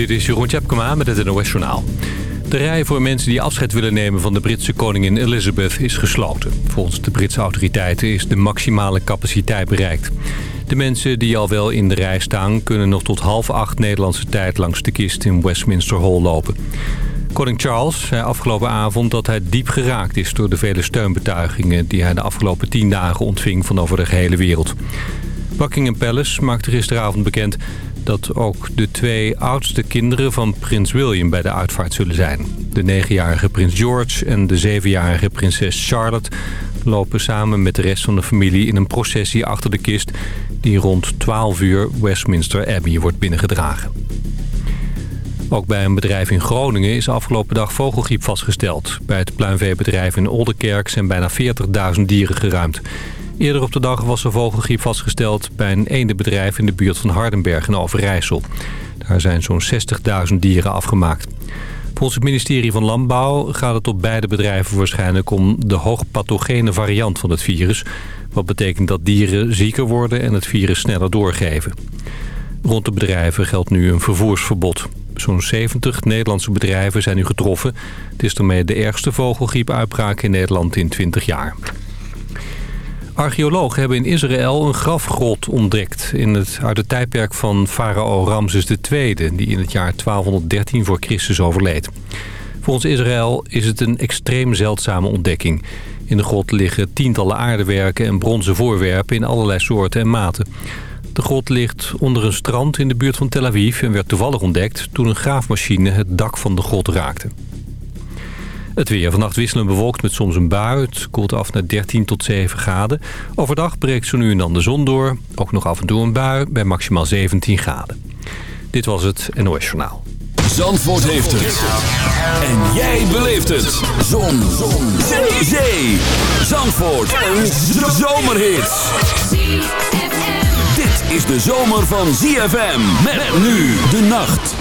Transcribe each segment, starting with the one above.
Dit is Jeroen Tjepkema met het NOS Journaal. De rij voor mensen die afscheid willen nemen van de Britse koningin Elizabeth is gesloten. Volgens de Britse autoriteiten is de maximale capaciteit bereikt. De mensen die al wel in de rij staan... kunnen nog tot half acht Nederlandse tijd langs de kist in Westminster Hall lopen. Koning Charles zei afgelopen avond dat hij diep geraakt is... door de vele steunbetuigingen die hij de afgelopen tien dagen ontving van over de gehele wereld. Buckingham Palace maakte gisteravond bekend dat ook de twee oudste kinderen van prins William bij de uitvaart zullen zijn. De negenjarige prins George en de zevenjarige prinses Charlotte lopen samen met de rest van de familie in een processie achter de kist... die rond 12 uur Westminster Abbey wordt binnengedragen. Ook bij een bedrijf in Groningen is afgelopen dag vogelgriep vastgesteld. Bij het pluimveebedrijf in Oldenkerk zijn bijna 40.000 dieren geruimd. Eerder op de dag was er vogelgriep vastgesteld bij een eendenbedrijf in de buurt van Hardenberg in Overijssel. Daar zijn zo'n 60.000 dieren afgemaakt. Volgens het ministerie van Landbouw gaat het op beide bedrijven waarschijnlijk om de hoogpathogene variant van het virus. Wat betekent dat dieren zieker worden en het virus sneller doorgeven. Rond de bedrijven geldt nu een vervoersverbod. Zo'n 70 Nederlandse bedrijven zijn nu getroffen. Het is daarmee de ergste vogelgriepuitbraak in Nederland in 20 jaar. Archeologen hebben in Israël een grafgrot ontdekt... In het, uit het tijdperk van farao Ramses II... die in het jaar 1213 voor Christus overleed. Volgens Israël is het een extreem zeldzame ontdekking. In de grot liggen tientallen aardewerken en bronzen voorwerpen... in allerlei soorten en maten. De grot ligt onder een strand in de buurt van Tel Aviv... en werd toevallig ontdekt toen een graafmachine het dak van de grot raakte. Het weer vannacht wisselen bewolkt met soms een bui. Het koelt af naar 13 tot 7 graden. Overdag breekt zo nu en dan de zon door. Ook nog af en toe een bui bij maximaal 17 graden. Dit was het NOS Journaal. Zandvoort heeft het. En jij beleeft het. Zon. zon. Zee. Zee. Zandvoort. Een zomerhit. Dit is de zomer van ZFM. Met nu de nacht.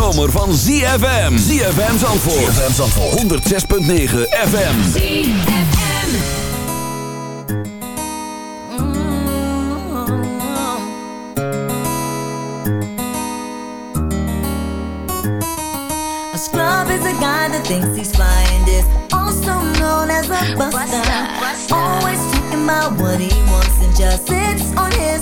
zomer van ZFM. ZFM Zandvoort. ZFM Zandvoort. 106.9 FM. ZFM. A scrub is a guy that thinks he's flying is also known as a buster. Always talking about what wants and just sits on his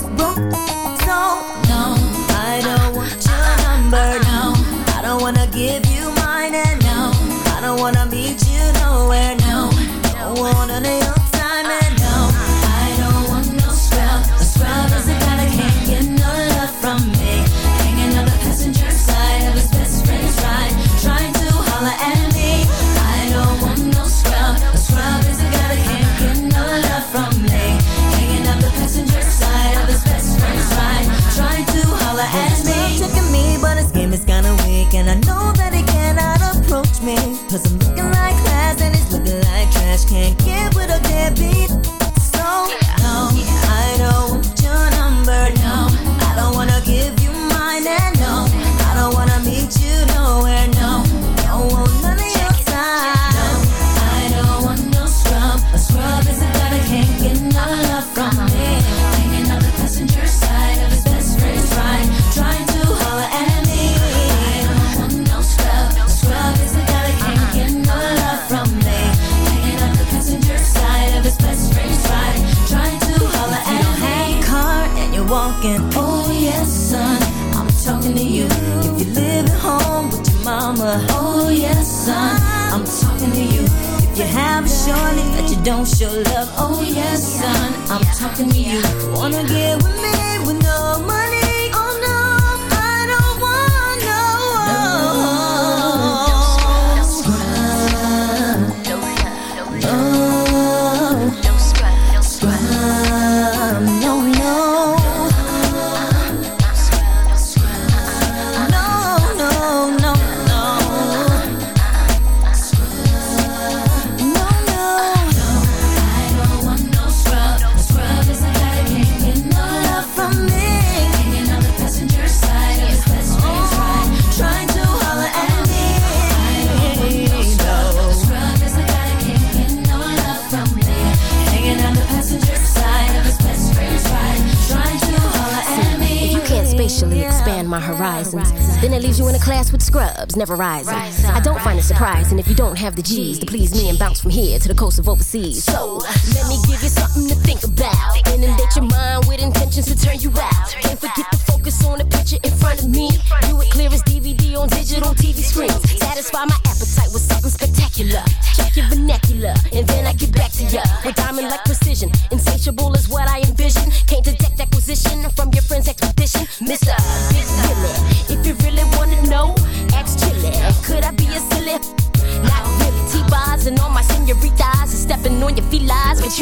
never rising. Rise I don't find it surprising if you don't have the G's to please me and bounce from here to the coast of overseas. So let me give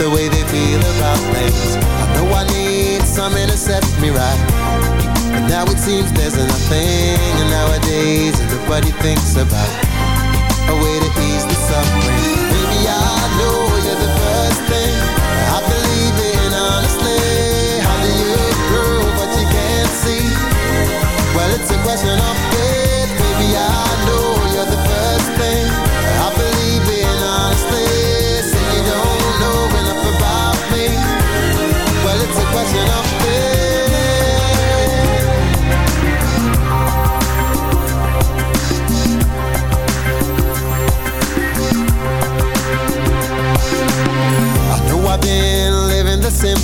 the way they feel about things. I know I need some to set me right. But now it seems there's nothing, and nowadays everybody thinks about